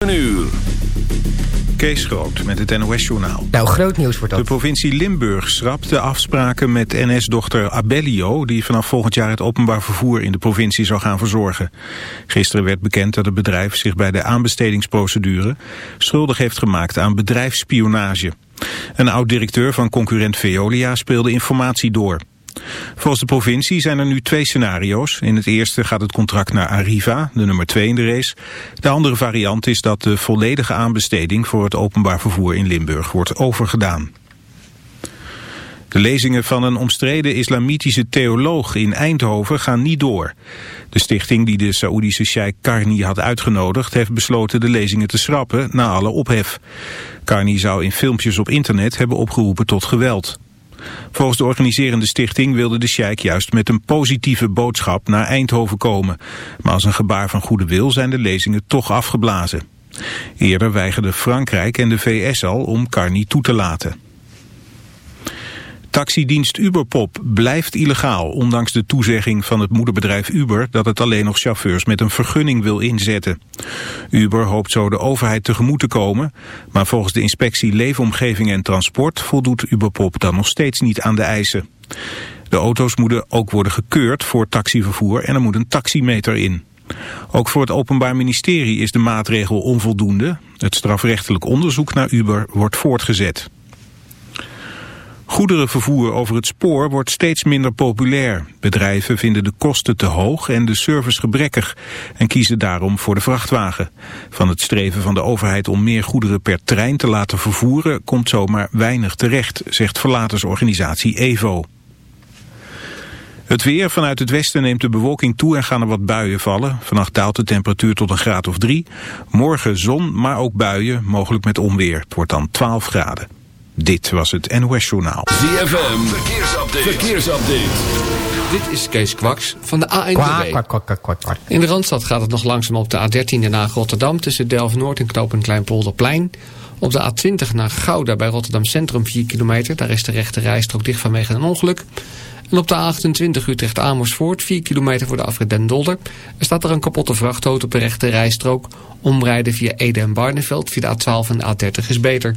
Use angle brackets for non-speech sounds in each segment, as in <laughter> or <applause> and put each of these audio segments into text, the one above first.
Een uur. Kees Groot met het NOS-journaal. Nou, groot nieuws wordt dat. De provincie Limburg schrapt de afspraken met NS-dochter Abellio... die vanaf volgend jaar het openbaar vervoer in de provincie zou gaan verzorgen. Gisteren werd bekend dat het bedrijf zich bij de aanbestedingsprocedure... schuldig heeft gemaakt aan bedrijfsspionage. Een oud-directeur van concurrent Veolia speelde informatie door. Volgens de provincie zijn er nu twee scenario's. In het eerste gaat het contract naar Arriva, de nummer 2 in de race. De andere variant is dat de volledige aanbesteding voor het openbaar vervoer in Limburg wordt overgedaan. De lezingen van een omstreden islamitische theoloog in Eindhoven gaan niet door. De stichting die de Saoedische sheikh Karni had uitgenodigd... heeft besloten de lezingen te schrappen na alle ophef. Karni zou in filmpjes op internet hebben opgeroepen tot geweld. Volgens de organiserende stichting wilde de sheik juist met een positieve boodschap naar Eindhoven komen. Maar als een gebaar van goede wil zijn de lezingen toch afgeblazen. Eerder weigerden Frankrijk en de VS al om Carni toe te laten. Taxidienst Uberpop blijft illegaal, ondanks de toezegging van het moederbedrijf Uber dat het alleen nog chauffeurs met een vergunning wil inzetten. Uber hoopt zo de overheid tegemoet te komen, maar volgens de inspectie Leefomgeving en Transport voldoet Uberpop dan nog steeds niet aan de eisen. De auto's moeten ook worden gekeurd voor taxivervoer en er moet een taximeter in. Ook voor het Openbaar Ministerie is de maatregel onvoldoende. Het strafrechtelijk onderzoek naar Uber wordt voortgezet. Goederenvervoer over het spoor wordt steeds minder populair. Bedrijven vinden de kosten te hoog en de service gebrekkig en kiezen daarom voor de vrachtwagen. Van het streven van de overheid om meer goederen per trein te laten vervoeren komt zomaar weinig terecht, zegt verlatersorganisatie EVO. Het weer vanuit het westen neemt de bewolking toe en gaan er wat buien vallen. Vannacht daalt de temperatuur tot een graad of drie. Morgen zon, maar ook buien, mogelijk met onweer. Het wordt dan 12 graden. Dit was het NOS Journaal. ZFM, verkeersupdate. verkeersupdate. Dit is Kees Kwaks van de ANWB. Kwak, kwak, kwak, kwak, kwak. In de Randstad gaat het nog langzaam op de A13 naar Rotterdam... tussen Delft-Noord en Knoop Kleinpolderplein. Op de A20 naar Gouda bij Rotterdam Centrum 4 kilometer. Daar is de rechte rijstrook dicht vanwege een ongeluk. En op de A28 Utrecht-Amersfoort 4 kilometer voor de afrit Den Dolder. Er staat er een kapotte vrachtauto op de rechte rijstrook. Omrijden via Ede en Barneveld via de A12 en de A30 is beter.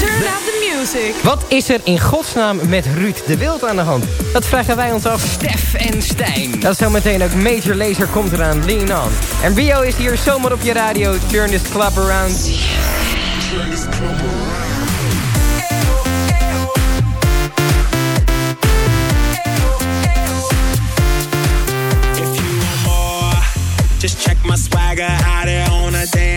Turn up the music. Wat is er in godsnaam met Ruud de Wild aan de hand? Dat vragen wij ons af. Stef en Stijn. Dat is zo meteen ook Major Laser komt eraan. Lean on. En Rio is hier zomaar op je radio. Turn this club around. If you want more, just check my swagger out there on the dance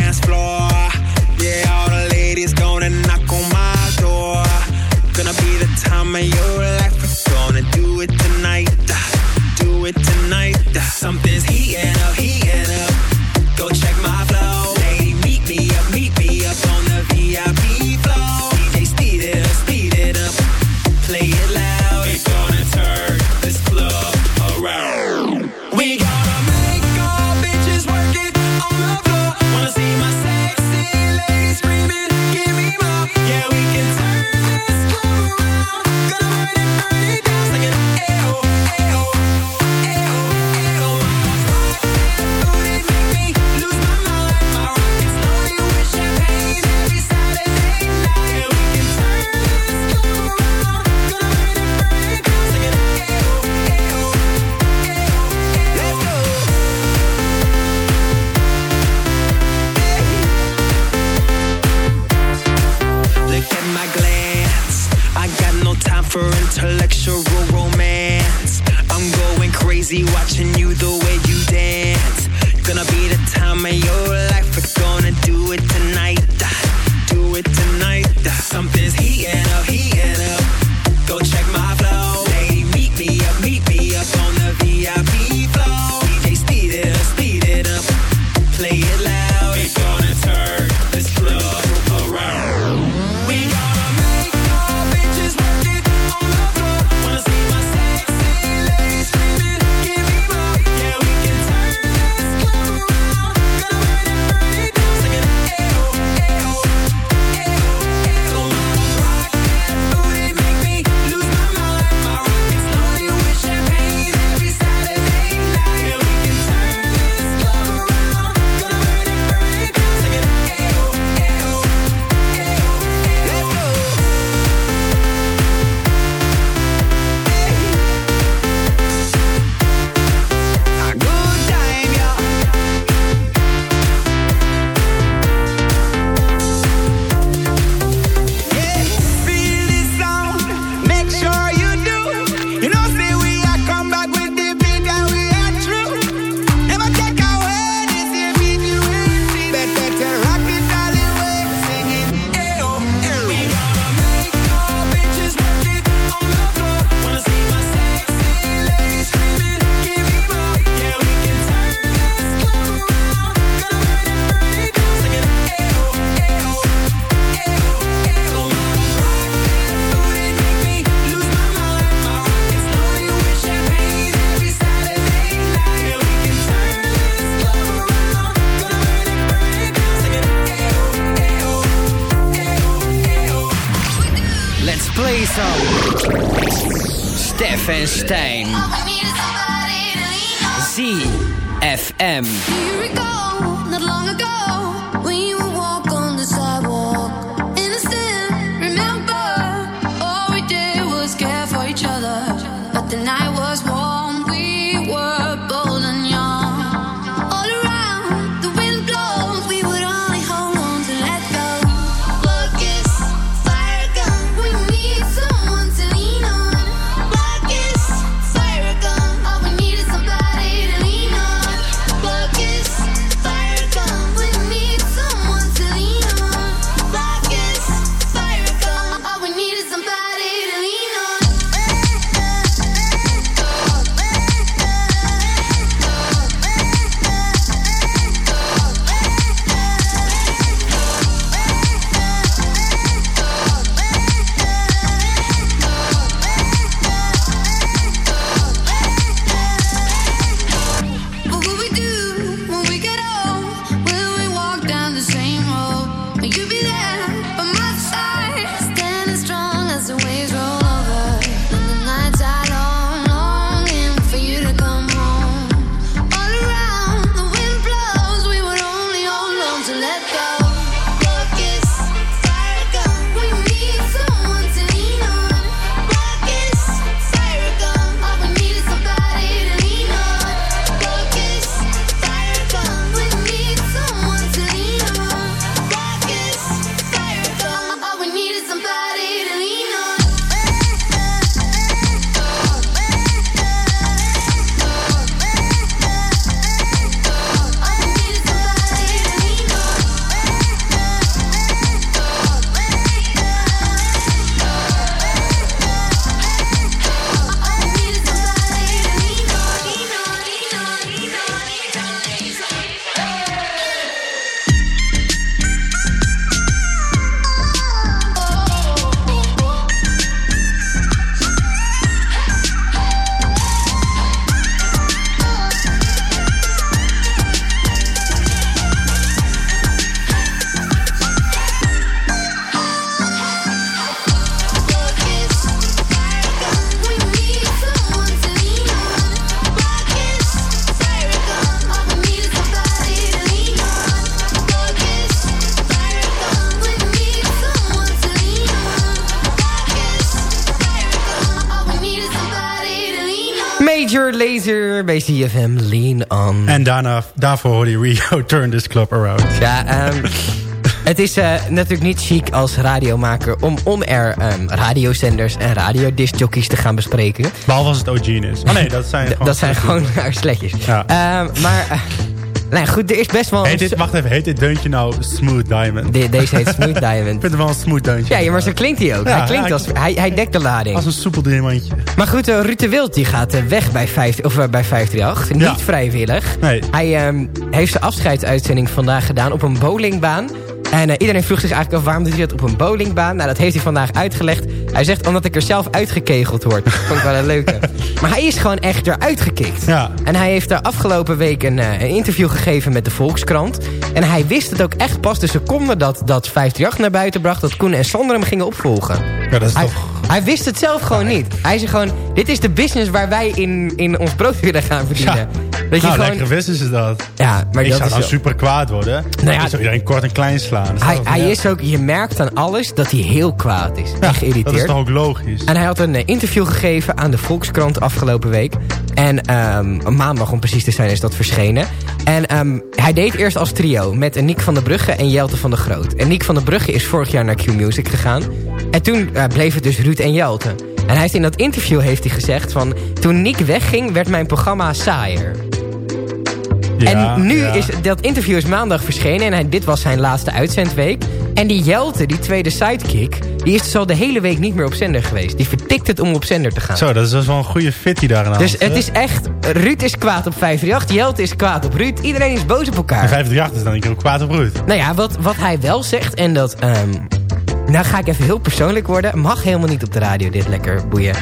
Stijn. ZFM. CFM Lean On. En daarna, daarvoor hoorde je Rio <laughs> Turn This Club Around. Ja, ehm, het is eh, natuurlijk niet chic als radiomaker... om on-air ehm, radiozenders en radiodiscjockeys te gaan bespreken. Behalve als het OG is. Oh nee, dat zijn <laughs> gewoon... Dat zijn gewoon <laughs> sletjes. Ja. Ehm, maar... eh, nou goed, er is best wel... Heet een dit, wacht even, heet dit deuntje nou Smooth Diamond? De- deze heet Smooth <laughs> Ik Diamond. vind het wel een smooth deuntje. Ja, maar zo klinkt hij ook. Ja, hij, klinkt ja, als, hij, hij dekt de lading. Als een soepel diamantje. Maar goed, eh, Ruud de Wild die gaat eh, weg bij, 50, of, eh, bij 538. Niet Ja. vrijwillig. Nee. Hij ehm, heeft zijn afscheidsuitzending vandaag gedaan op een bowlingbaan. En eh, iedereen vroeg zich eigenlijk af waarom doet hij dat op een bowlingbaan. Nou, dat heeft hij vandaag uitgelegd. Hij zegt omdat ik er zelf uitgekegeld word. Dat vond ik wel een leuke. <laughs> maar hij is gewoon echt eruit gekikt. Ja. En hij heeft de afgelopen week een, eh, een interview gegeven met de Volkskrant. En hij wist het ook echt pas de seconde dat, dat 538 naar buiten bracht... dat Koen en Sander hem gingen opvolgen. Ja, dat is Hij, toch... hij wist het zelf gewoon niet. Hij zei gewoon, dit is de business waar wij in, in ons brood willen gaan verdienen. Ja. Dat je nou, gewoon, lekker wisten ze dat. ja, maar ik dat zou dan wel- super kwaad worden. Nou ja, ik zou iedereen kort en klein slaan. Hij, hij ja. is ook, je merkt aan alles dat hij heel kwaad is. Ja, geïrriteerd. Dat is toch ook logisch. En hij had een eh, interview gegeven aan de Volkskrant afgelopen week. En ehm, maandag om precies te zijn is dat verschenen. En ehm, hij deed eerst als trio met Nick van der Brugge en Jelte van der Groot. En Nick van der Brugge is vorig jaar naar Q-Music gegaan. En toen eh, bleef het dus Ruud en Jelte. En hij heeft in dat interview heeft hij gezegd van... Toen Nick wegging werd mijn programma saaier. Ja, en nu ja. is dat interview is maandag verschenen en hij, dit was zijn laatste uitzendweek. En die Jelte, die tweede sidekick, die is dus al de hele week niet meer op zender geweest. Die vertikt het om op zender te gaan. Zo, dat is dus wel een goede fit die dus het hè? is echt, Ruud is kwaad op 538, Jelte is kwaad op Ruud. Iedereen is boos op elkaar. En 538 is dan een keer ook kwaad op Ruud. Nou ja, wat, wat hij wel zegt en dat... ehm, nou ga ik even heel persoonlijk worden. Mag helemaal niet op de radio dit lekker boeien.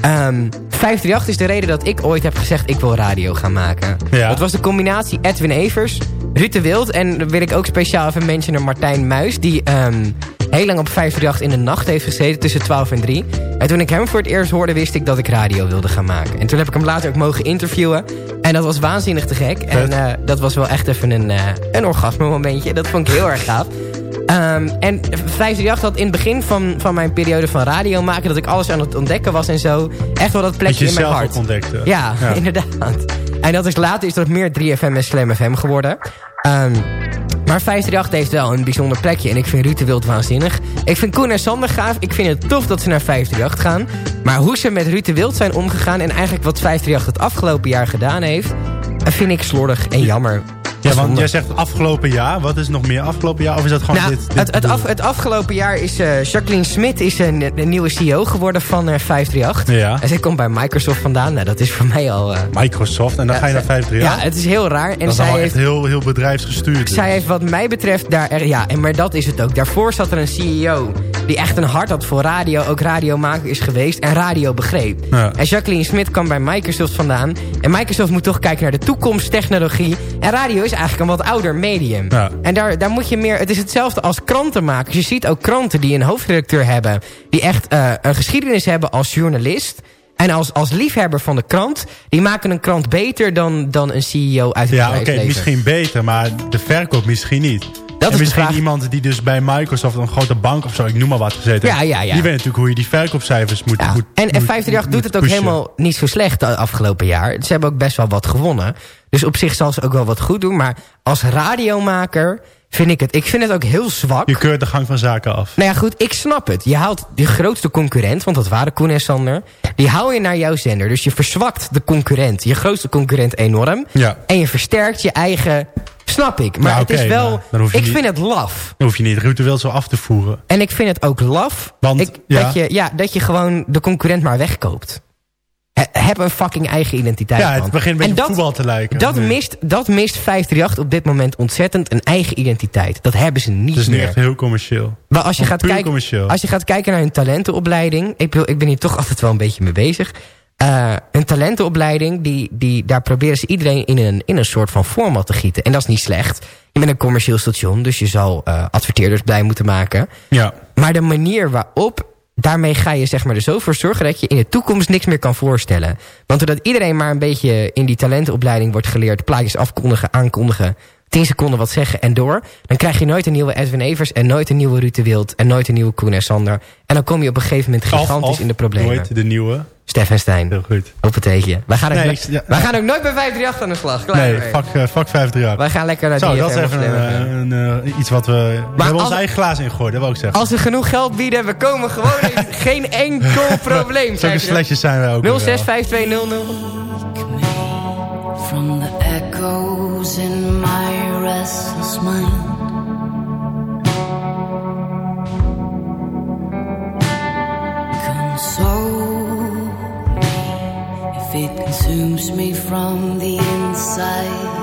Ehm 538 is de reden dat ik ooit heb gezegd... ik wil radio gaan maken. Ja. Dat was de combinatie Edwin Evers, Ruud de Wild... en dan wil ik ook speciaal even mentionen Martijn Muis... die, ehm, heel lang op 538 in de nacht heeft gezeten tussen 12 en 3. En toen ik hem voor het eerst hoorde, wist ik dat ik radio wilde gaan maken. En toen heb ik hem later ook mogen interviewen. En dat was waanzinnig te gek. En eh, dat was wel echt even een, uh, een orgasme momentje. Dat vond ik heel erg gaaf. Um, en 538 had in het begin van, van mijn periode van radio maken... dat ik alles aan het ontdekken was en zo. Echt wel dat plekje in mijn hart. ontdekte. Ja, ja, <laughs> inderdaad. En dat is later is dat meer 3FM en Slam FM geworden. Um, maar 538 heeft wel een bijzonder plekje. En ik vind Ruud de Wild waanzinnig. Ik vind Koen en Sander gaaf. Ik vind het tof dat ze naar 538 gaan. Maar hoe ze met Ruud de Wild zijn omgegaan... en eigenlijk wat 538 het afgelopen jaar gedaan heeft... vind ik slordig en jammer. Ja, want jij zegt afgelopen jaar. Wat is nog meer afgelopen jaar? Of is dat gewoon nou, dit, dit het, het, af, het, afgelopen jaar is uh, Jacqueline Smit is een, een, nieuwe CEO geworden van uh, 538. Ja. En zij komt bij Microsoft vandaan. Nou, dat is voor mij al... Uh, Microsoft? En dan ja, ga je naar 538? Ja, het is heel raar. En dat is zij heeft, heeft heel, heel bedrijfsgestuurd. Dus. Zij heeft wat mij betreft daar... Ja, en maar dat is het ook. Daarvoor zat er een CEO die echt een hart had voor radio. Ook radiomaker is geweest. En radio begreep. Ja. En Jacqueline Smit kwam bij Microsoft vandaan. En Microsoft moet toch kijken naar de toekomsttechnologie. En radio is eigenlijk een wat ouder medium. Ja. En daar, daar moet je meer... Het is hetzelfde als krantenmakers. Je ziet ook kranten die een hoofdredacteur hebben... die echt uh, een geschiedenis hebben als journalist... En als, als liefhebber van de krant... die maken een krant beter dan, dan een CEO uit het Ja, oké, okay, misschien beter, maar de verkoop misschien niet. Dat en is misschien iemand die dus bij Microsoft... een grote bank of zo, ik noem maar wat gezeten ja, ja, ja. Die weet natuurlijk hoe je die verkoopcijfers moet... Ja. moet en, en moet, 538 doet het ook pushen. helemaal niet zo slecht de afgelopen jaar. Ze hebben ook best wel wat gewonnen. Dus op zich zal ze ook wel wat goed doen. Maar als radiomaker vind ik het... Ik vind het ook heel zwak. Je keurt de gang van zaken af. Nou ja, goed, ik snap het. Je haalt de grootste concurrent, want dat waren Koen en Sander. Die haal je naar jouw zender. Dus je verzwakt de concurrent, je grootste concurrent enorm. Ja. En je versterkt je eigen... Snap ik. Maar Nou, het is wel... nou, je ik niet- vind het laf. Dan hoef je niet Wild zo af te voeren. En ik vind het ook laf Want, ik, ja. dat, je, ja, dat je gewoon de concurrent maar wegkoopt. He- heb een fucking eigen identiteit. Ja, het man. begint een beetje en op voetbal te lijken. Dat mist, dat mist 538 op dit moment ontzettend een eigen identiteit. Dat hebben ze niet Het is nu meer. echt heel commercieel. Maar als je, gaat kijken, als je gaat kijken naar hun talentenopleiding... Ik, ik ben hier toch altijd wel een beetje mee bezig. Eh, een talentenopleiding, die, die, daar proberen ze iedereen in een, in een soort van format te gieten. En dat is niet slecht. Je bent een commercieel station, dus je zal eh, adverteerders blij moeten maken. Ja. Maar de manier waarop, daarmee ga je zeg maar er zo voor zorgen... dat je in de toekomst niks meer kan voorstellen. Want doordat iedereen maar een beetje in die talentenopleiding wordt geleerd... plaatjes afkondigen, aankondigen, 10 seconden wat zeggen en door... dan krijg je nooit een nieuwe Edwin Evers en nooit een nieuwe Ruud de Wild... en nooit een nieuwe Koen en Sander. En dan kom je op een gegeven moment Of- gigantisch of in de problemen. Nooit de nieuwe. Stefan Stein, Heel goed. op het teetje. Wij gaan, ook, Nee, ja, wij ja. gaan ook nooit bij 538 aan de slag. Klaar Nee, fuck, uh, fuck 53 Wij gaan lekker naar Zo, die dat is even een, een, een, iets wat we... we hebben ons eigen glaas ingegooid, dat wil ik zeggen. Als we genoeg geld bieden, we komen gewoon in. <laughs> Geen enkel probleem. Zulke sletjes zijn wij ook. 065200. From the echoes in my restless mind. Console it consumes me from the inside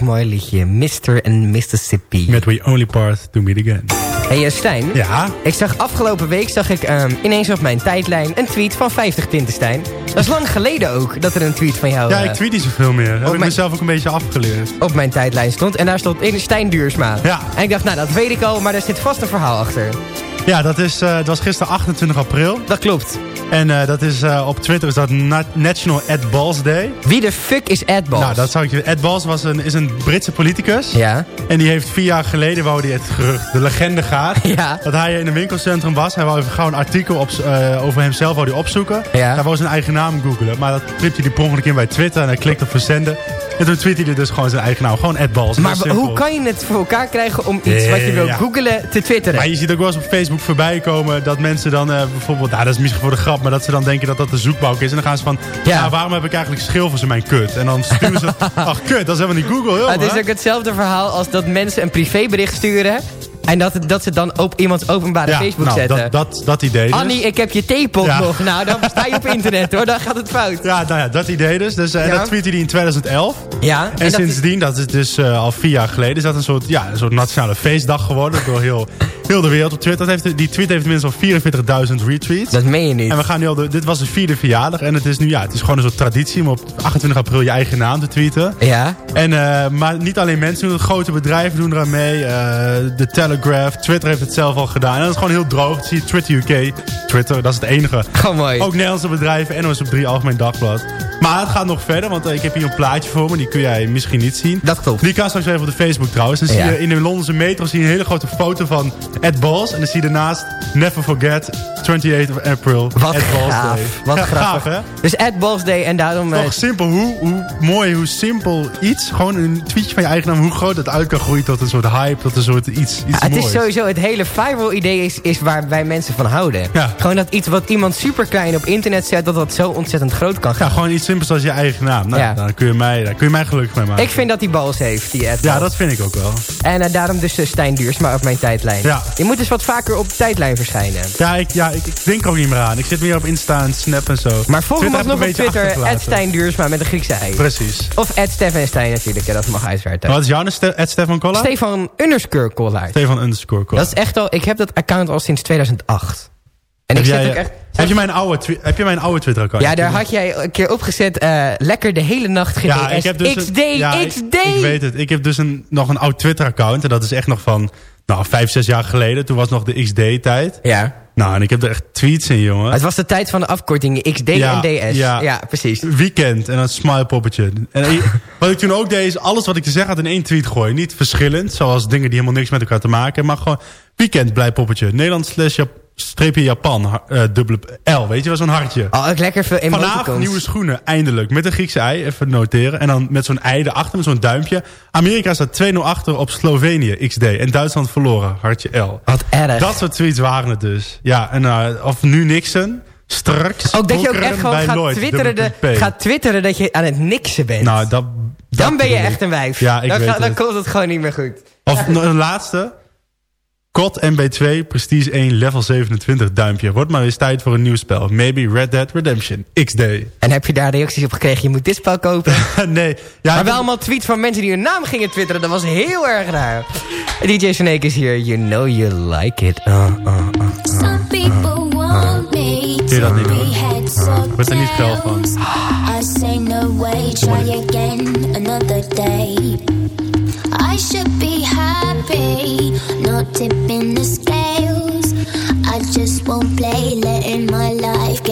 mooi liedje. Mr. and Mississippi. Met We Only Part To Meet Again. Hey eh, Stijn. Ja? Ik zag afgelopen week zag ik ehm, ineens op mijn tijdlijn een tweet van 50 Tintenstein. Dat is lang geleden ook dat er een tweet van jou Ja, eh, ik tweet niet zoveel meer. Heb ik mezelf ook een beetje afgeleerd. op mijn tijdlijn stond. En daar stond in Stijn Duursma. Ja. En ik dacht, nou dat weet ik al, maar er zit vast een verhaal achter. Ja, dat is, eh, het was gisteren 28 april. Dat klopt. En eh, dat is, eh, op Twitter is dat Na- National Ed Balls Day. Wie de fuck is Ed Balls? Nou, dat zou ik je... Ed Balls was een, is een Britse politicus. Ja. En die heeft vier jaar geleden, wou hij het gerucht, de legende gaat... <laughs> Ja. dat hij in een winkelcentrum was. Hij wou even gauw een artikel op, eh, over hemzelf wou hij opzoeken. Ja. Hij wou zijn eigen naam googlen. Maar dat tripte hij per ongeluk in bij Twitter. En hij klikt op verzenden. En toen tweette hij dus gewoon zijn eigen naam. Gewoon Ed Balls. Maar hoe kan je het voor elkaar krijgen om iets wat je wil Ja. googelen te twitteren? Maar je ziet ook wel eens op Facebook voorbij komen dat mensen dan bijvoorbeeld, nou dat is misschien voor de grap, maar dat ze dan denken dat dat de zoekbalk is. En dan gaan ze van, ja, Ja. waarom heb ik eigenlijk schilfers in mijn kut? En dan sturen ze, <laughs> ach kut, dat is helemaal niet Google, het is ook hetzelfde verhaal als dat mensen een privébericht sturen... en dat, dat ze dan op iemands openbare ja, Facebook nou, zetten. dat, dat, dat idee dus. Annie, ik heb je theepot Ja. nog. Nou, dan sta je op internet hoor, dan gaat het fout. Ja, nou ja, dat idee dus. dus eh, Ja. Dat tweette hij in 2011. Ja, En, sindsdien, dat is dus eh, al vier jaar geleden, is dat een soort, ja, een soort nationale feestdag geworden. Door heel, heel de wereld op Twitter. Dat heeft, die tweet heeft minstens al 44.000 retweets. Dat meen je niet. En we gaan nu al de, dit was de vierde verjaardag. En het is nu, ja, het is gewoon een soort traditie om op 28 april je eigen naam te tweeten. Ja? En, eh, maar niet alleen mensen doen het, grote bedrijven doen eraan mee. de Telegraph, Twitter heeft het zelf al gedaan. En dat is gewoon heel droog. Dat zie je Twitter UK. Twitter, dat is het enige. Gewoon mooi. Ook Nederlandse bedrijven, NOS op 3, Algemeen Dagblad. Maar het gaat nog verder, want eh, ik heb hier een plaatje voor me. Die kun jij misschien niet zien. Dat klopt. Die kan straks even op de Facebook trouwens. Dan Ja. zie je in de Londense metro zie je een hele grote foto van Ed Balls. En dan zie je daarnaast Never Forget 28 April. Wat Ed Balls gaaf. Day. Wat Ja, hè? Dus Ed Balls Day en daarom... eh, simpel, hoe, hoe mooi, hoe simpel iets. Gewoon een tweetje van je eigen naam, hoe groot het uit kan groeien tot een soort hype, tot een soort iets, het moois. is sowieso, het hele viral idee is, is waar wij mensen van houden. Ja. Gewoon dat iets wat iemand super klein op internet zet, dat dat zo ontzettend groot kan gaan. Ja, gewoon iets simpels als je eigen naam. Nou, Ja. dan kun je, mij, daar kun je mij gelukkig mee maken. Ik vind dat hij balls heeft, die Ed Ja, dat vind ik ook wel. En eh, daarom dus uh, Stijn Duursma op mijn tijdlijn. Ja. Je moet dus wat vaker op de tijdlijn verschijnen. Ja, ik, ja ik, ik denk ook niet meer aan. Ik zit meer op Insta en Snap en zo. Maar volg Twitter nog op Twitter. Ed Stijn Duursma met een Griekse ei. Precies. Of Ed Stefan Stijn natuurlijk, ja, dat mag uitwerken. Wat is jouw Ed Stefan Kolla? Stefan underscore. Stefan underscore Kolla. Dat is echt al, ik heb dat account al sinds 2008. En heb, ik jij, zit ook echt... heb, je mijn oude, heb je mijn oude Twitter account? Ja, daar had jij een keer opgezet, eh, lekker de hele nacht GDS. Ja, ik heb dus XD, een, ja, ik- XD! Ik, weet het. Ik heb dus een, nog een oud Twitter account. En dat is echt nog van nou, vijf, zes jaar geleden. Toen was nog de XD-tijd. Ja. Nou, en ik heb er echt tweets in, jongen. Het was de tijd van de afkortingen XD Ja, en DS. ja. Ja. precies. Weekend en een smile poppetje. En <laughs> wat ik toen ook deed is alles wat ik te zeggen had in één tweet gooien. Niet verschillend, zoals dingen die helemaal niks met elkaar te maken hebben. Maar gewoon weekend blij poppetje. Nederland slash streepje Japan. eh, dubbele L, weet je wel, zo'n hartje. Oh, ik lekker veel emoticons. Vanavond nieuwe schoenen, eindelijk. Met een Griekse ei, even noteren. En dan met zo'n ei erachter, met zo'n duimpje. Amerika staat 2-0 achter op Slovenië, XD. En Duitsland verloren, hartje L. Wat erg. Dat soort tweets waren het dus. Ja, en uh, of nu Nixon, straks Ook dat je ook echt gewoon gaat Lloyd, twitteren, de, gaat twitteren dat je aan het niksen bent. Nou, dat... dan ben je echt een wijf. Ja, ik dan, weet ga- dan het. komt het gewoon niet meer goed. Of nog een laatste. COD MB2, Prestige 1, level 27, duimpje. Wordt maar eens tijd voor een nieuw spel. Maybe Red Dead Redemption, XD. En heb je daar reacties op gekregen? Je moet dit spel kopen. <laughs> nee. Ja, maar wel allemaal tweets van mensen die hun naam gingen twitteren. Dat was heel erg raar. DJ Snake is hier. You know you like it. Uh, uh, uh, uh. Some people want me dat niet to hoor? word er niet van. I say no way, try again another day. I should be tipping the scales. I just won't play, letting my life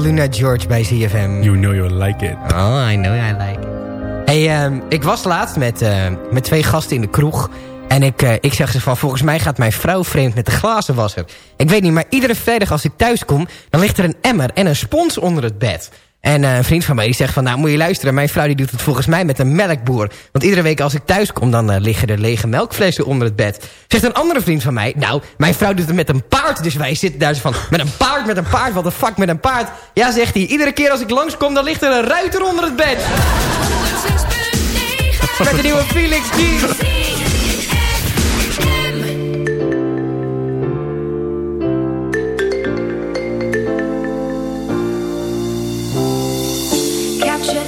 Luna George bij ZFM. You know you like it. Oh, I know I like it. Hey, ehm, ik was laatst met, eh, met twee gasten in de kroeg. En ik, eh, ik zeg ze van, volgens mij gaat mijn vrouw vreemd met de glazenwasser. Ik weet niet, maar iedere vrijdag als ik thuis kom... dan ligt er een emmer en een spons onder het bed. En eh, een vriend van mij die zegt van, nou moet je luisteren... mijn vrouw die doet het volgens mij met een melkboer. Want iedere week als ik thuis kom, dan eh, liggen er lege melkflessen onder het bed. Zegt een andere vriend van mij, nou, mijn vrouw doet het met een paard. Dus wij zitten daar zo van, met een paard, met een paard, wat de fuck met een paard? Ja, zegt hij, iedere keer als ik langskom, dan ligt er een ruiter onder het bed. Met de nieuwe Felix G.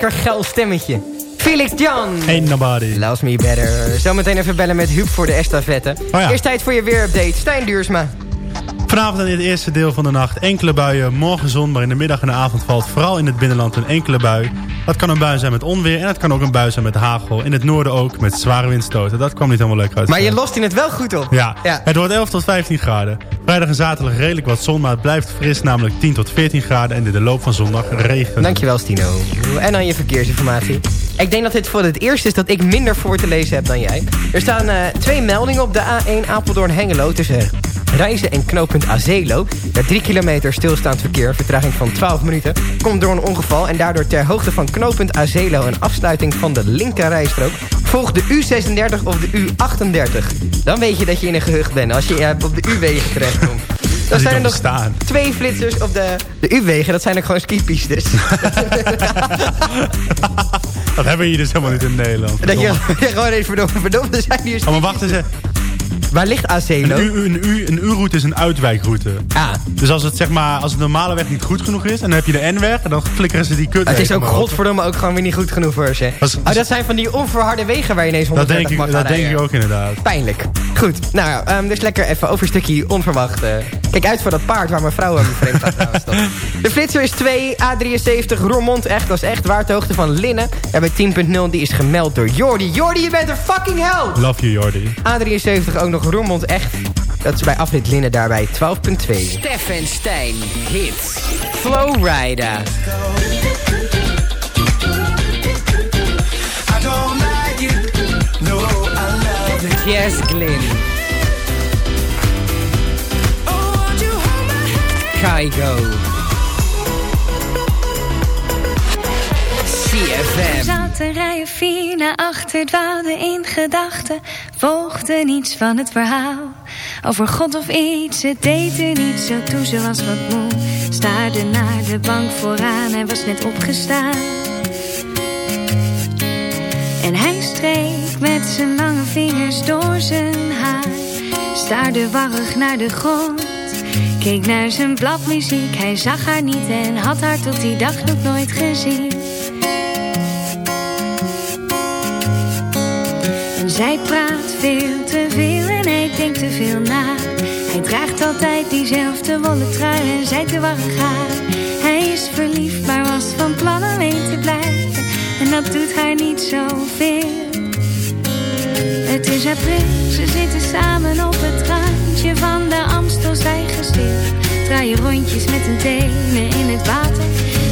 Lekker geil stemmetje. Felix Jan. Ain't nobody. Loves me better. Zometeen even bellen met Huub voor de estafette. Oh ja. Eerst tijd voor je weerupdate. Stijn Duursma. Vanavond in het eerste deel van de nacht enkele buien. Morgen zon, maar in de middag en de avond valt vooral in het binnenland een enkele bui. Dat kan een bui zijn met onweer en het kan ook een bui zijn met hagel. In het noorden ook met zware windstoten. Dat kwam niet helemaal leuk uit. Maar je lost in het wel goed op. Ja, Ja. het wordt 11 tot 15 graden. Vrijdag en zaterdag redelijk wat zon, maar het blijft fris, namelijk 10 tot 14 graden. En in de loop van zondag regen. Dankjewel Stino. En dan je verkeersinformatie. Ik denk dat dit voor het eerst is dat ik minder voor te lezen heb dan jij. Er staan eh, twee meldingen op de A1 Apeldoorn-Hengelo tussen Reizen en knooppunt Azelo. Daar 3 kilometer stilstaand verkeer, vertraging van 12 minuten, komt door een ongeval. En daardoor ter hoogte van knooppunt Azelo een afsluiting van de linkerrijstrook. Volg de U36 of de U38. Dan weet je dat je in een gehucht bent als je eh, op de U-wegen terechtkomt. <laughs> Dan zijn er nog staan. twee flitsers op de, de U-wegen. Dat zijn ook gewoon skipistes. <laughs> <laughs> Dat hebben we hier dus helemaal niet in Nederland. dat je gewoon even verdomme, verdomme, er zijn hier... Oh, maar wacht eens. Waar ligt Azelo? Een U- een U- een U-route is een uitwijkroute. Ah. Dus als het, zeg maar, als de normale weg niet goed genoeg is... en dan heb je de N-weg en dan flikkeren ze die kut Het is ook godverdomme ook gewoon weer niet goed genoeg voor ze. Dat Oh, dat zijn van die onverharde wegen waar je ineens Dat 130 denk ik, dat denk ik ook inderdaad. Pijnlijk. Goed, nou ja, ehm, dus lekker even over een stukje onverwacht. eh. Kijk uit voor dat paard waar mijn vrouw aan mijn vreemd gaat <laughs> trouwens. De flitser is 2, A73, Roermond echt. Dat is echt waar, hoogte van Linnen. En bij 10.0 die is gemeld door Jordi. Jordi, je bent een fucking held! Love you, Jordi. A73 ook nog Roermond echt. Dat is bij afrit Linnen daarbij 12.2. Stef en Stijn, hits. Flowrider. I don't like it. No, I love it. Jazz Glynn. Kaigo. CFM. zaten rijen vier naar achter, dwaalden in gedachten, volgde niets van het verhaal. Over God of iets, het deed er niet zo toe, ze was wat moe. Staarde naar de bank vooraan, hij was net opgestaan. En hij streek met zijn lange vingers door zijn haar. Staarde warrig naar de grond. Keek naar zijn bladmuziek, hij zag haar niet en had haar tot die dag nog nooit gezien. En zij praat veel te veel en hij denkt te veel na. Hij draagt altijd diezelfde wollen trui en zij te warrig haar. Hij is verliefd, maar was van plan alleen te blijven. En dat doet haar niet zoveel. Het is april, ze zitten samen op het van de Amstel. Zij gestil, draaien rondjes met hun tenen in het water.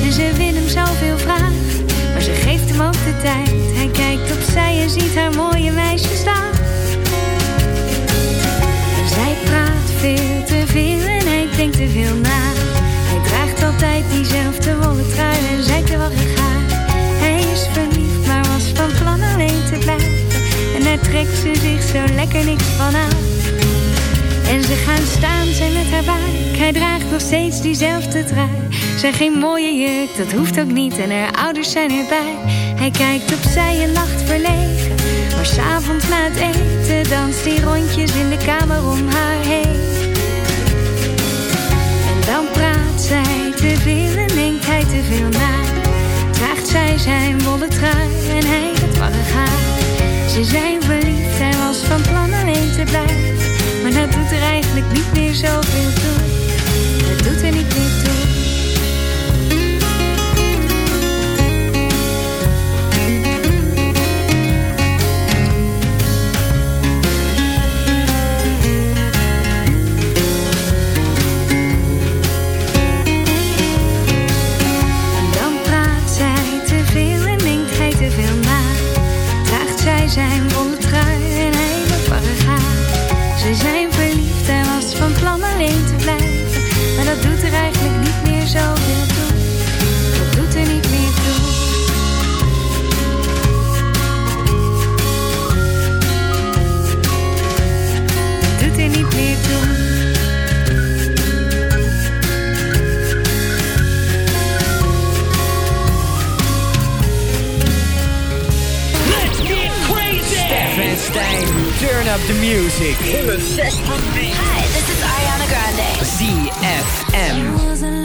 En ze wil hem zoveel vragen, maar ze geeft hem ook de tijd. Hij kijkt opzij en ziet haar mooie meisje staan. Zij praat veel te veel en hij denkt te veel na. Hij draagt altijd diezelfde wollen trui en zij te warrig haar. Hij is verliefd, maar was van plan alleen te blijven. En daar trekt ze zich zo lekker niks van aan. En ze gaan staan, zij met haar buik. Hij draagt nog steeds diezelfde trui. Zij geen mooie jurk, dat hoeft ook niet. En haar ouders zijn erbij. Hij kijkt opzij en lacht verlegen. Maar s'avonds na het eten danst hij rondjes in de kamer om haar heen. En dan praat zij te veel en denkt hij te veel na. Draagt zij zijn wollen trui en hij het warrig haar. Ze zijn verliefd, hij was van plan alleen te blijven. Dat doet er eigenlijk niet meer zoveel toe. Dat doet er niet meer toe. Up the music. Hi, this is Ariana Grande. ZFM.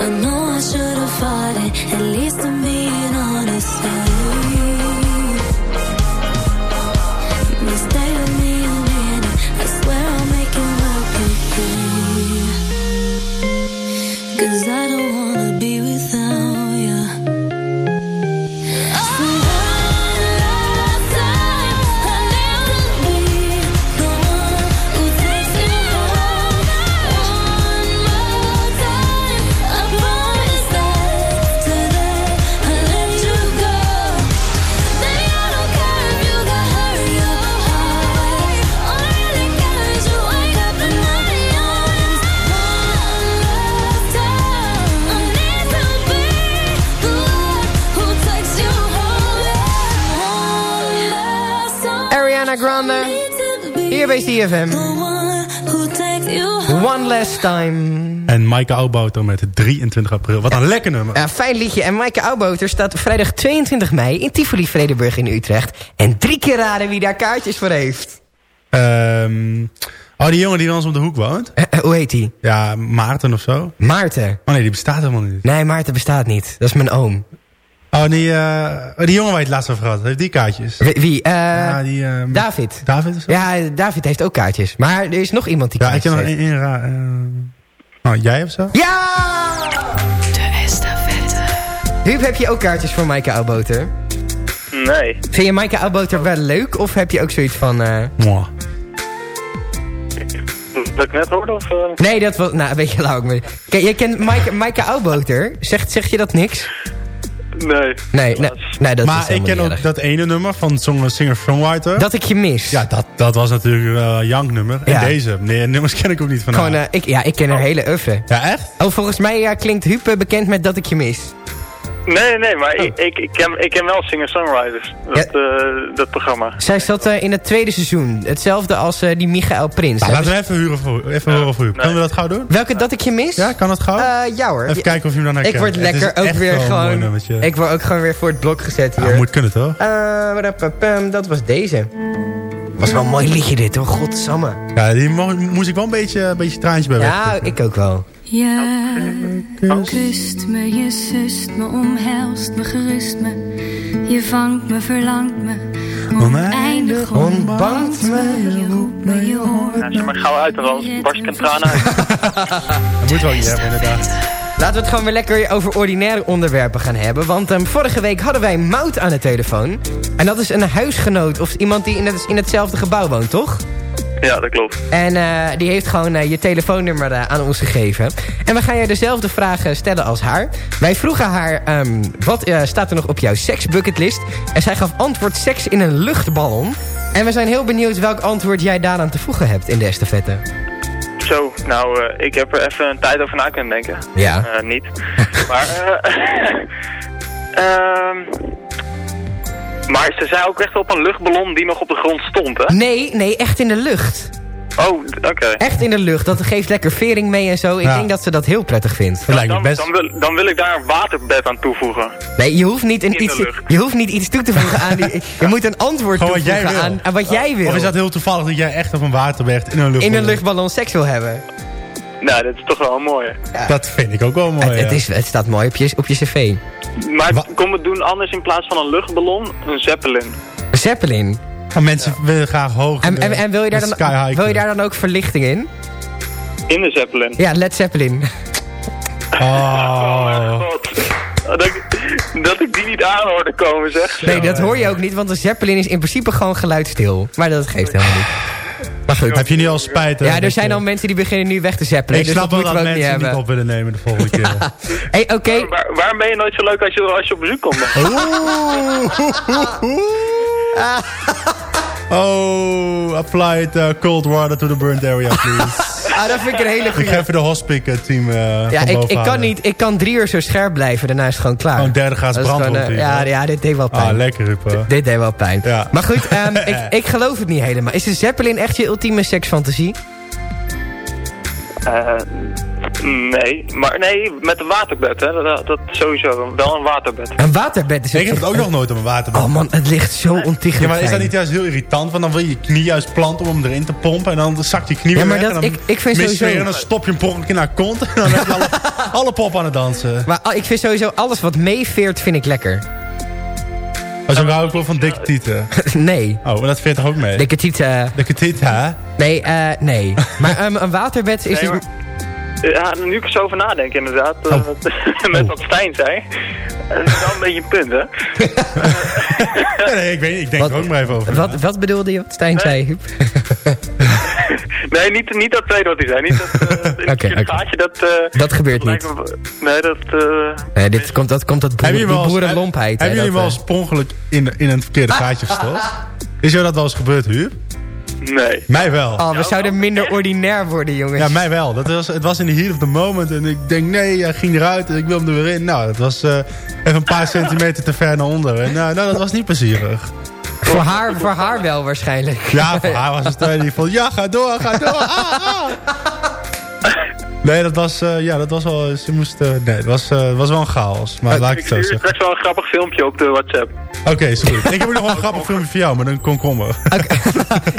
I know I should have fought it. At least I'm being honest. Bij CFM. One Last Time. En Maaike Oudboter met 23 april. Wat een lekker nummer. Ja, fijn liedje. En Maaike Oudboter staat vrijdag 22 mei in Tivoli Vredenburg in Utrecht. En drie keer raden wie daar kaartjes voor heeft. Ehm, oh, die jongen die bij ons op de hoek woont. Eh, hoe heet die? Ja, Maarten of zo. Maarten. Oh nee, die bestaat helemaal niet. Nee, Maarten bestaat niet. Dat is mijn oom. Oh, die, eh, oh, die jongen waar je het laatst over gehad heeft, die kaartjes. Wie? wie? Eh, ja, die, ehm, David. David of zo? Ja, David heeft ook kaartjes. Maar er is nog iemand die Ja, ik kaartjes ken nog heeft. één raar... eh, oh, jij of zo? Ja! De estafette. Huub, heb je ook kaartjes voor Maaike Oudboter? Nee. Vind je Maaike Oudboter wel leuk? Of heb je ook zoiets van... eh, Mwah. Dat ik net hoorde? Of, eh? Nee, dat was... Nou, een beetje lauw. maar- Kijk, je kent Maaike, Maaike Oudboter. Zegt, zegt je dat niks? Nee. Nee, nee, nee dat is maar ik ken ook erg. dat ene nummer van zo'n singer-songwriter. Dat ik je mis. Ja, dat, dat was natuurlijk een janknummer. Ja. En deze. Nee, nummers ken ik ook niet van Gewoon, haar. eh, ik, ja, ik ken haar hele oeuvre. Ja, echt? Oh, volgens mij ja, klinkt Huub eh, bekend met Dat ik je mis. Nee, nee, maar ik, ik, ik, ken, ik ken wel singer-songwriters. Dat, eh, dat programma. Zij zat eh, in het tweede seizoen. Hetzelfde als eh, die Michael Prins. Nou, laten we even, huren voor, even horen voor u. Kunnen we dat gauw doen? Welke dat ik je mis? Ja, kan dat gauw? Eh, ja hoor. Even kijken of je hem dan herkent. Ik word lekker ook weer gewoon... Ik word ook gewoon weer voor het blok gezet hier. Ja, moet kunnen toch? Eh, dat was deze. Was wel een mooi liedje dit hoor, godsamme. Ja, die mo- moest ik wel een beetje, een beetje traantjes bij Ja, ik ook wel. Ja, kust me, je sust me, omhelst me, gerust me. Je vangt me, verlangt me, oneindig ontbangt me. Je roept me, je hoort Ja, zeg maar gauw uit, dan anders barst ik een traan uit. Dat <laughs> moet wel niet hebben, inderdaad. Laten we het gewoon weer lekker over ordinaire onderwerpen gaan hebben. Want ehm, vorige week hadden wij Mout aan de telefoon. En dat is een huisgenoot of iemand die in, het, in hetzelfde gebouw woont, toch? Ja, dat klopt. En eh, die heeft gewoon eh, je telefoonnummer eh, aan ons gegeven. En we gaan je dezelfde vragen stellen als haar. Wij vroegen haar, ehm, wat staat er nog op jouw seksbucketlist? En zij gaf antwoord seks in een luchtballon. En we zijn heel benieuwd welk antwoord jij daaraan te voegen hebt in de estafette. Zo, nou, ik heb er even een tijd over na kunnen denken. Ja. Niet. <laughs> maar, eh <laughs> ehm, maar ze zei ook echt op een luchtballon die nog op de grond stond, hè? Nee, nee, echt in de lucht. Oh, oké. Echt in de lucht. Dat geeft lekker vering mee en zo. Ik Ja. denk dat ze dat heel prettig vindt. Dan, best... dan, wil, dan wil ik daar een waterbed aan toevoegen. Nee, je hoeft niet, een iets, je hoeft niet iets toe te voegen aan die... Je moet een antwoord Gewoon wat jij toevoegen aan, aan wat jij wil. Of is dat heel toevallig dat jij echt op een waterberg in een lucht in een luchtballon seks wil hebben. Nou, dat is toch wel een mooie. Dat vind ik ook wel mooi, het, het, is, het staat mooi op je, op je cv. Maar kom het doen anders in plaats van een luchtballon, een zeppelin. Zeppelin. Maar mensen willen graag hoog En, en, en wil, je daar dan, wil je daar dan ook verlichting in? In de zeppelin. Ja, Led Zeppelin. <laughs> Oh. God. Dat ik, dat ik die niet aan hoorde komen, zeg. Nee, dat hoor je ook niet, want een Zeppelin is in principe gewoon geluidstil. Maar dat geeft helemaal niet. Maar goed. Heb je niet al spijt? hè, Ja, er dat zijn al mensen die beginnen nu weg te zeppelen. Ik dus snap wel dat mensen niet het niet op willen nemen de volgende keer. <laughs> Hey, oké. Waar, waarom ben je nooit zo leuk als je, als je op bezoek komt dan? <laughs> Oh, apply it, uh, cold water to the burnt area, please. Ah, dat vind ik een hele ik goede. ga even de hospic eh, team eh Ja, van ik, ik kan halen. niet. Ik kan drie uur zo scherp blijven. Daarna is het gewoon klaar. Gewoon derde graads Dat is brand gewoon, eh, rond hier, ja, ja, dit deed wel pijn. Ah, lekker, Ruppe. Dit deed wel pijn. Ja. Maar goed, ehm, <laughs> ik, ik geloof het niet helemaal. Is de Zeppelin echt je ultieme seksfantasie? Eh, nee, maar nee, met een waterbed, hè. Dat, dat sowieso, wel een waterbed. Een waterbed is Ik heb het ook nog nooit op een waterbed. Oh man, het ligt zo ontiegelijk Ja, maar is dat niet juist heel irritant? Want dan wil je je knie juist planten om hem erin te pompen. En dan zakt je knie Ja, weer maar weg. dat- en dan ik- ik vind sowieso- weer En dan stop je een in haar kont. <laughs> En dan heb je alle, alle pop aan het dansen. Maar ah, ik vind sowieso alles wat meeveert, vind ik lekker. Maar zo hou ik wel van dikke tieten. <laughs> nee. Oh, maar dat veert toch ook mee? Dikke tieten. Dikke tieten, hè? Nee, eh, nee. <laughs> Maar ehm, een waterbed is... Nee, dus- maar- Ja, nu ik er zo over nadenk inderdaad, eh, Oh. <laughs> met, met wat Stijn zei. Dat is wel een beetje een punt, hè. Ja, nee, ik, weet, ik denk Wat- er ook maar even over. wat, wat bedoelde je wat Stijn zei, Huub? <laughs> Nee, niet, niet dat tweede wat hij zei. Niet dat <laughs> uh, oké. gaatje dat... eh, Dat gebeurt niet. me- nee, dat... eh, Nee, dit komt, dat komt dat boer, Hebben die boerenlompheid. Hebben jullie dat, wel eh, eens per ongeluk in, in een verkeerde gaatje gestopt? <laughs> Is jou dat wel eens gebeurd, Huub? nee. Mij wel. Oh, we zouden minder ordinair worden, jongens. Ja, mij wel. Dat was, het was in de heat of the moment. En ik denk, nee, hij ging eruit en ik wil hem er weer in. Nou, dat was eh, even een paar centimeter te ver naar onder. En nou, nou dat was niet plezierig. Voor, haar, voor haar wel waarschijnlijk. Ja, voor haar was het uh, die van, ja, ga door, ga door. Ah, ah. Nee, dat was, eh, ja, dat was wel, ze moest, eh, nee, het was, eh, het was wel een chaos. Maar laat ik Ik het zo zeggen. straks wel een grappig filmpje op de WhatsApp. Oké, is goed. Ik heb ook nog wel een grappig filmpje voor jou, met een komkommer. <laughs>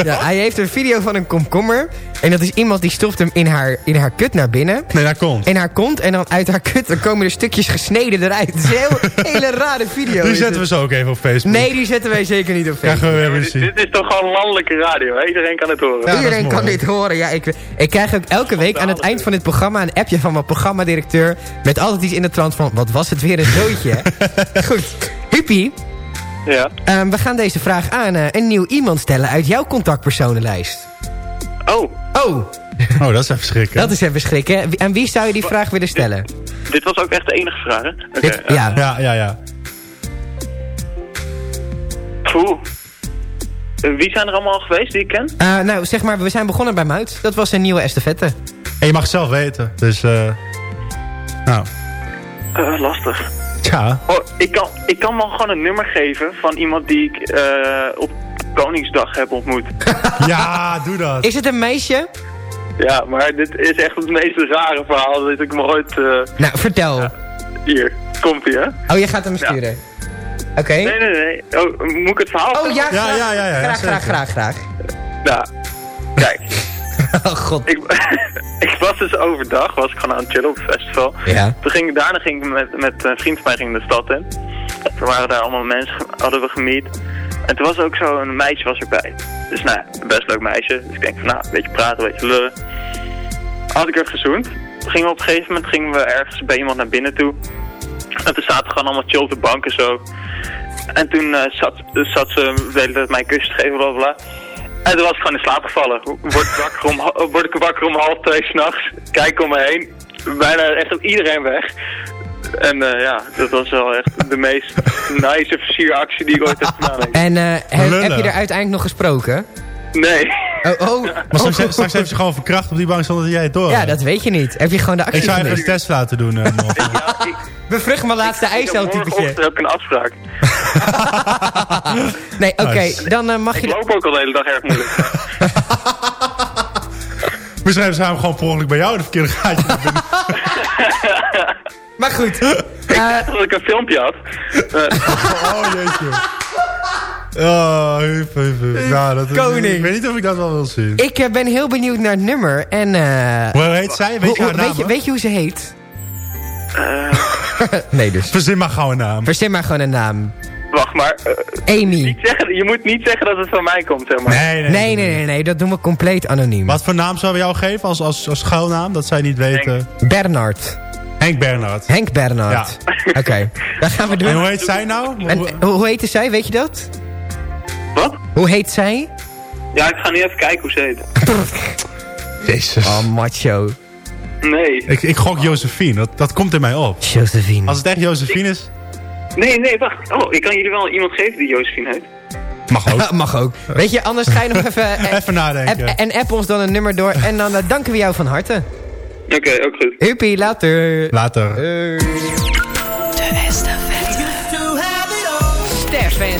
Ja, hij heeft een video van een komkommer. En dat is iemand die stopt hem in haar, in haar kut naar binnen. Nee, daar komt. In haar kont. En dan uit haar kut dan komen er stukjes gesneden eruit. Het is een heel, hele rare video. Die zetten we zo ook even op Facebook. Nee, die zetten wij zeker niet op Facebook. Krijgen we weer Dit, dit is toch gewoon landelijke radio, hè? Iedereen kan het horen. Ja, Iedereen kan dit horen. Ja, ik, ik krijg ook elke week aan het eind van dit programma een appje van mijn programmadirecteur. Met altijd iets in de trant van, wat was het weer een zootje. hè? <laughs> Goed. Huppie, Ja. ehm, we gaan deze vraag aan eh, een nieuw iemand stellen uit jouw contactpersonenlijst. Oh, Oh, Oh, dat is even schrikken. dat is even schrikken. Aan wie zou je die vraag willen stellen? dit was ook echt de enige vraag, hè? Oké, Dit, eh, ja. Ja, ja, ja. Poeh. Eh, Wie zijn er allemaal al geweest die ik ken? Eh, nou, zeg maar, we zijn begonnen bij Muid. Dat was een nieuwe estafette. En je mag het zelf weten. Dus, eh nou. Eh, lastig. Ja. Oh, ik, kan, ik kan wel gewoon een nummer geven van iemand die ik eh, op Koningsdag heb ontmoet. <laughs> Ja, doe dat. Is het een meisje? Ja, maar dit is echt het meest rare verhaal dat ik me ooit... eh, Nou, vertel. hier, komt ie, hè? Oh, je gaat hem sturen. Oké. Nee, nee, nee. Oh, moet ik het verhaal Oh ja, vertellen? graag, graag, graag, graag, graag. Nou, kijk. Oh <laughs> god. Ik, <laughs> ik was dus overdag, was ik gewoon aan het chillen op het festival. Ja. Toen ging, daarna ging ik met, met een vriend van mij ging de stad in. Toen waren daar allemaal mensen, hadden we gemiet. En toen was ook zo een meisje was erbij. Dus nou, ja, best leuk meisje. Dus ik denk van nou, een beetje praten, een beetje lullen. Had ik er gezoend. Toen gingen we op een gegeven moment gingen we ergens bij iemand naar binnen toe. En toen zaten we gewoon allemaal chill op de bank en zo. En toen eh, zat, zat ze de hele tijd mij een kusje te geven, bla bla. En toen was ik gewoon in slaap gevallen. Word ik wakker om, word ik wakker om half twee s'nachts. Kijk om me heen. Bijna echt iedereen weg. En eh, ja, dat was wel echt de meest <laughs> nice versieractie die ik ooit heb gedaan. En eh, heb je er uiteindelijk nog gesproken? Nee. Oh, oh. <laughs> Maar straks, straks heeft ze gewoon verkracht op die bank zonder dat jij het door Ja, dat weet je niet. Heb je gewoon de Ik actie zou even een test laten doen. eh, nog. <laughs> Bevrucht mijn laatste ijsseltypetje. Morgenochtend heb ik een afspraak. <laughs> Nee, oké. Dan eh, mag je... Ik loop ook al de hele dag erg moeilijk. Misschien zijn we gewoon per ongeluk bij jou de verkeerde gaatje. Maar goed. ik dacht dat ik een filmpje had. Eh, oh jeetje. Oh, hup, hup, hup. Nou, dat, Koning. Ik weet niet of ik dat wel wil zien. Ik eh, ben heel benieuwd naar het nummer. En, eh, Hoe heet zij? Weet je hoe- haar naam? weet, je, weet je hoe ze heet? eh, <laughs> nee dus. Verzin maar gauw een naam. Verzin maar gewoon een naam. wacht maar. Amy. niet zeggen, je moet niet zeggen dat het van mij komt, zeg maar. Nee, nee. Nee, nee, nee, nee. Dat doen we compleet anoniem. Wat voor naam zouden we jou geven als, als, als schuilnaam? Dat zij niet weten. Bernard. Henk Bernhard. Henk Bernard. Oké, dat gaan we doen. En hoe heet zij nou? En, hoe, hoe heette zij, weet je dat? Wat? Hoe heet zij? Ja, ik ga nu even kijken hoe ze heet. <laughs> Jezus. Oh, macho. Nee. Ik, ik gok Josephine. Dat, dat komt in mij op. Josephine. Als het echt Josephine is, Nee, nee, wacht. Oh, ik kan jullie wel iemand geven die Josephine heet. mag ook. <laughs> Mag ook. Weet je, anders ga je nog even... <laughs> eh, Even nadenken. app- en app ons dan een nummer door. En dan eh, danken we jou van harte. Oké, ook goed. Huppie, later. Later. Hey. Stef en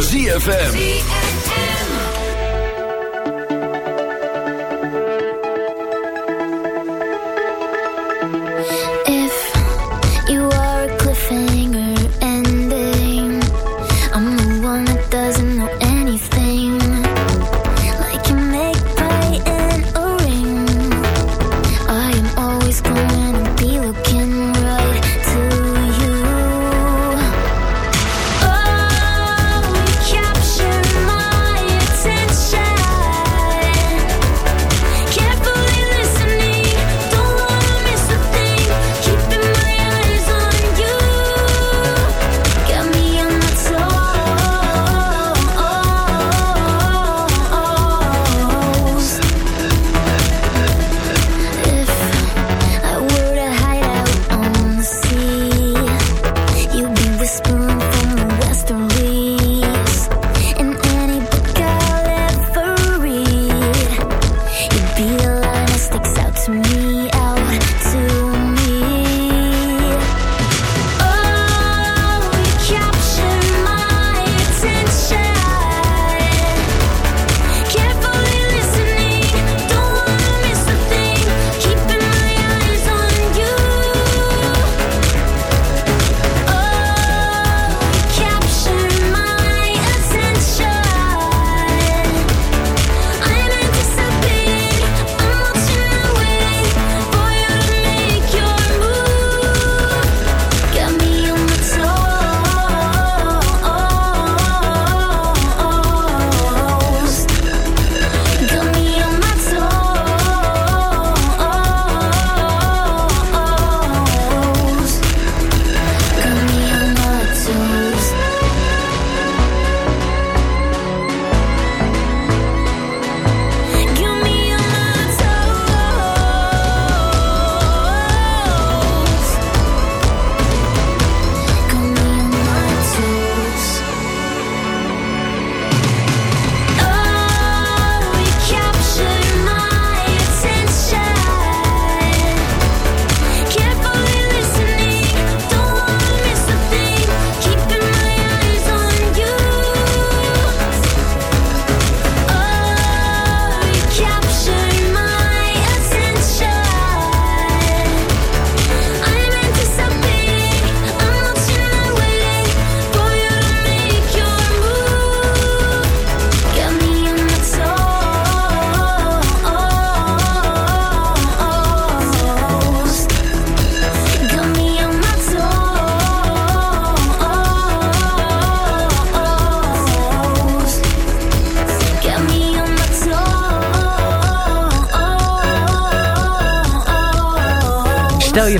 ZFM.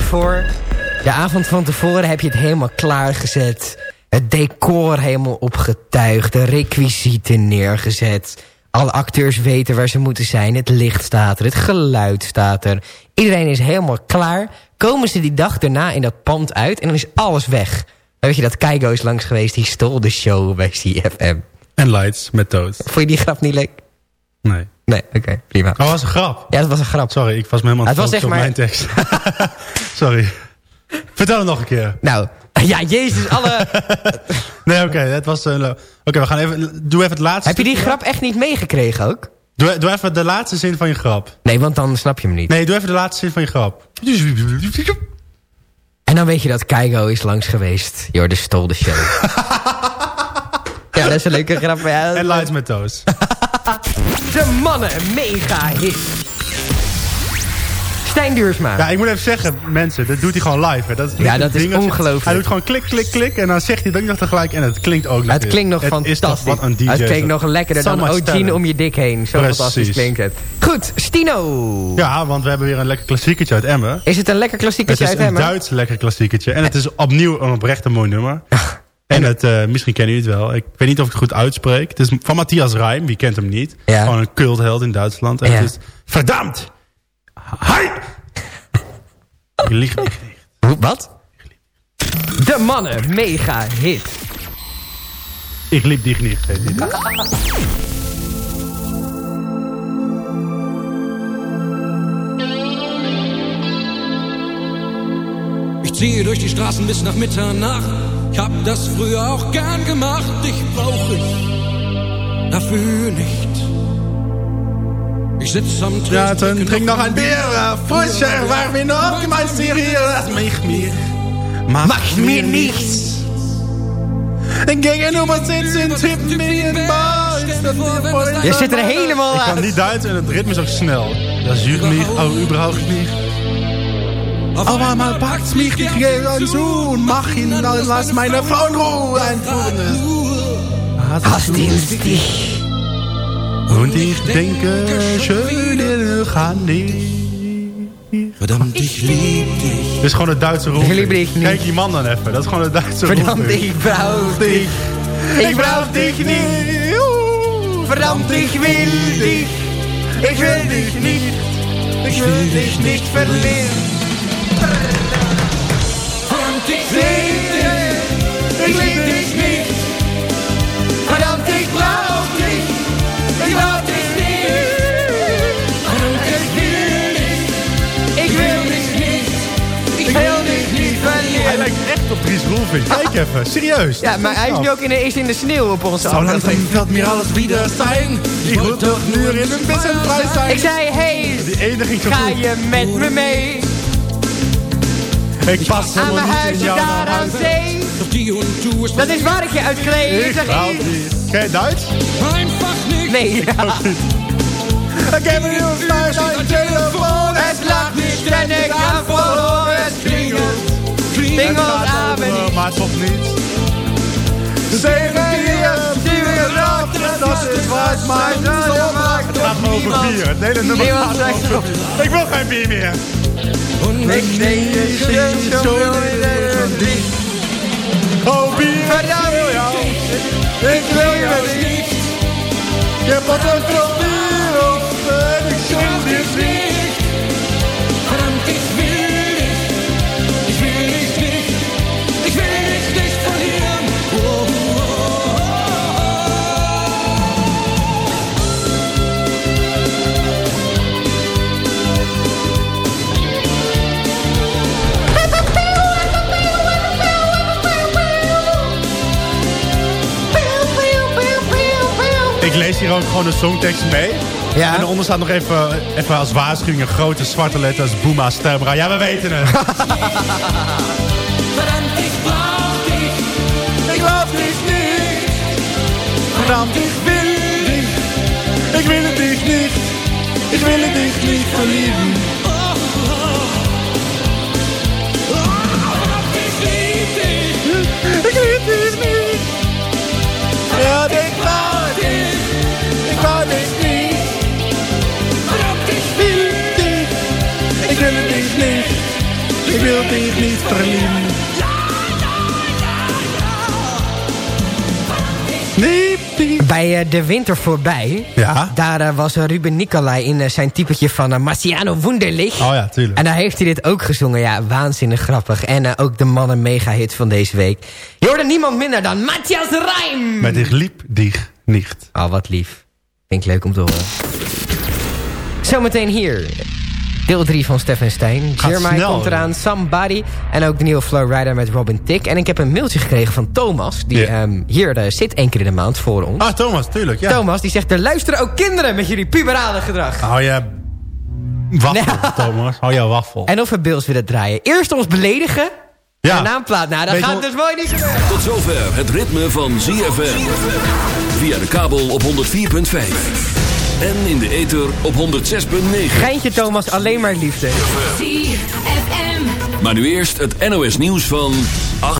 voor. De avond van tevoren heb je het helemaal klaargezet. Het decor helemaal opgetuigd. De requisieten neergezet. Alle acteurs weten waar ze moeten zijn. Het licht staat er. Het geluid staat er. Iedereen is helemaal klaar. Komen ze die dag daarna in dat pand uit en dan is alles weg. Weet je dat Keigo is langs geweest. Die stol de show bij CFM. En Lights met Toad. Vond je die grap niet leuk? Nee. Nee, oké, prima. Oh, dat was een grap. Ja, dat was een grap. Sorry, ik was me helemaal aan het op maar... mijn tekst. <laughs> Sorry. Vertel het nog een keer. Nou, ja, jezus, alle... <laughs> nee, oké, okay, dat was... Uh, oké, we gaan even... Doe even het laatste... Heb je die grap echt niet meegekregen ook? Doe, doe even de laatste zin van je grap. Nee, want dan snap je hem niet. Nee, doe even de laatste zin van je grap. En dan weet je dat Keigo is langs geweest. Jor, de stole show. <laughs> ja, dat is een leuke grap. Ja, en Lights met Toast. De mannen mega hit. Stijn Duursma. Ja, ik moet even zeggen, mensen, dat doet hij gewoon live. Hè. Dat, Ja, dat is ongelooflijk. Hij doet gewoon klik, klik, klik. En dan zegt hij dat nog tegelijk. En het klinkt ook nog Het klinkt nog het fantastisch. Is toch wat een DJ. het klinkt nog lekkerder dan stellen. om je dik heen. Zo Precies. fantastisch klinkt het. Goed, Stino. Ja, want we hebben weer een lekker klassiekertje uit Emmen. Is het een lekker Het klassiekertje is uit een Emmen? Duits lekker klassiekertje. En het is opnieuw een oprecht een mooi nummer. <laughs> En het, eh, misschien kennen jullie het wel. Ik weet niet of ik het goed uitspreek. Het is van Matthias Reim. Wie kent hem niet? Ja. Gewoon een cultheld in Duitsland. En Ja. het is verdammt. Hai! Je liegt niet. Wat? De mannen mega hit. Ik liep dich niet. heet die. Ich ziehe durch die Straßen bis nach Mitternacht. Ich hab das früher auch gern gemacht. Dich brauch ich dafür nicht. Ich sitz am Ja, dann trink noch ein Bier. Frischer, warm in Gemeinst hier. Lass mich mir. Mach mir nichts. Gegenüber sitzen, tippen mir in Bar. Je zit er helemaal Ik kan uit. niet Duits en het ritme is ook snel. Dat is mich auch überhaupt nicht. Aber mal packt's mich die Gehirn zu und mach ihn, dann lass meine Frau in Ruhe einfuhren. Hast dich. Und ich denke, schön gaan die. Verdammt, ich lieb dich. Dit is gewoon het Duitse roep. Dich. Kijk die man dan even. Dat is gewoon het Duitse roep. Verdammt, ik brauch dich. Ik brauch dich niet. Verdammt, ich will dich. Ich will dich nicht. Ich will dich nicht verlieren. Ich lieb dich. Ich lieb dich nicht. Verdammt, ich brauch dich. Ich brauch dich nicht. Verdammt, ich will dich. Ich will dich nicht. Ich will dich nicht Hij verlieren. lijkt echt op Dries Roelvink. Kijk even, serieus. Ja, maar hij is nu ook in de, is in de sneeuw op onze Zo langsam aflevering. wird mir alles wieder sein. Ich wil toch nur in een frei zijn. Ik zei, hey, Die ene ging zo ga je met me mee? Ik pas Aan helemaal mijn huisje daar aan zee. Dat is waar ik je uitkleed. Ik Zeg. Ken je Duits? Nee, ja. Ik heb een nieuw thuis aan je telefoon. Het lacht niet en ik ga voor het klingelt. Klingelt avond. Maar toch niet. Zeven hier, die we erachter, dat is wat mijn zo maakt. Het gaat me over bier. Het hele nummer gaat over bier. Ik wil geen bier meer. Ik denk je zit zo in het Oh, bier, ik wil jou. Ik wil je niet. Je een veel bier op en ik zing dit niet. Ik lees hier ook gewoon de songtekst mee. Ja. En daaronder staat nog even, even als waarschuwing een grote zwarte letters Boema Sterbra. Ja, we weten het. <laughs> Ik laat dich niet. Verdammt, ik wil dich. Ik wil het dich niet. Ik wil het dich niet dich. Ik wil dich niet. Ja, ik Ik wil het dich niet. Ik wil dich niet verlieren. Nee, die. Bij eh, De Winter Voorbij, Ja. daar eh, was Ruben Nicolai in eh, zijn typetje van Marciano Wunderlich. Oh ja, tuurlijk. En daar heeft hij dit ook gezongen. Ja, waanzinnig grappig. En eh, ook de mannen mega hit van deze week. Je hoorde niemand minder dan Matthias Rijm. Met dich liep dich niet. Oh, wat lief. Vind ik leuk om te horen. Zometeen hier. Deel 3 van Stefan Steen. Gaat Jeremiah komt eraan, Somebody. En ook de nieuwe Flowrider met Robin Tick. En ik heb een mailtje gekregen van Thomas. Die ehm, hier eh, zit één keer in de maand voor ons. Ah, Thomas, tuurlijk. Ja. Thomas, die zegt... Er luisteren ook kinderen met jullie puberale gedrag. Hou je waffel, <laughs> Thomas. Hou je waffel. En of we Bills willen draaien. Eerst ons beledigen. Ja. En naam plaat. Nou, dat Weet gaat dus mooi niet gebeuren. Tot zover het ritme van ZFM. Via de kabel op 104.5. En in de ether op 106.9. Geintje Thomas, alleen maar liefde. Maar nu eerst het NOS nieuws van 8.